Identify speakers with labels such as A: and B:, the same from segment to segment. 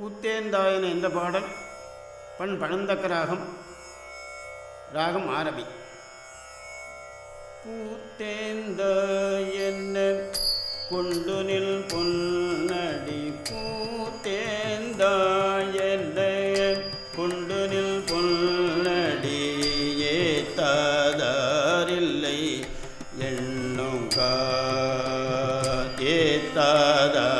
A: கூத்தேந்தாயன என்ற பாடல் பண் பழந்தக்க ராகம் ராகம் ஆரபி. பூத்தேந்த என்ன கொண்டு நில் பொன்னடி. பூத்தேந்த என்ன கொண்டு நில் பொன்னடி. ஏத்தாதாரில்லை எண்ணுங்க ஏத்தாதாரில்லை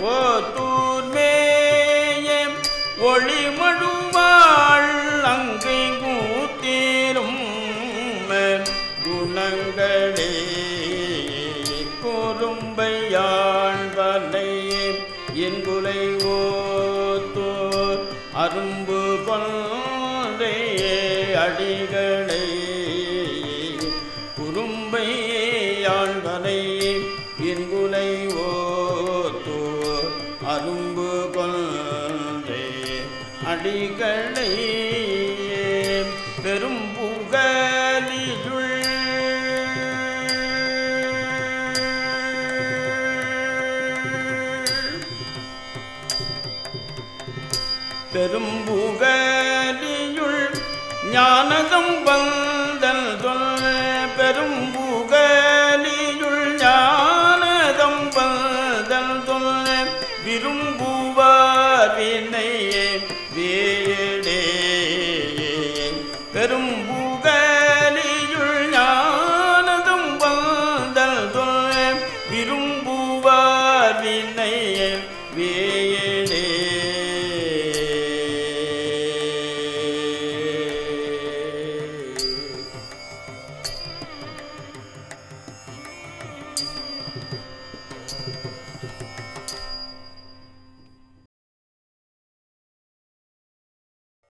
A: ஓத்தூர் ஓ தூர்மேய ஒளிமழுவாழங்கை கூத்தேரும் குணங்களே கொரும்பையாழ்வனை என்புலை ஓத்தோர் அரும்பு கொண்டே அடிகளை அரும்பு கொள்வே. அடிகளை பெரும் பெரும்புகலியுள் ஞானதம் வந்த விரும்புவார் வினையே வேடே. பெரும்புகலியுள் ஞானதும் வந்தல் விரும்புவார் வினையே வே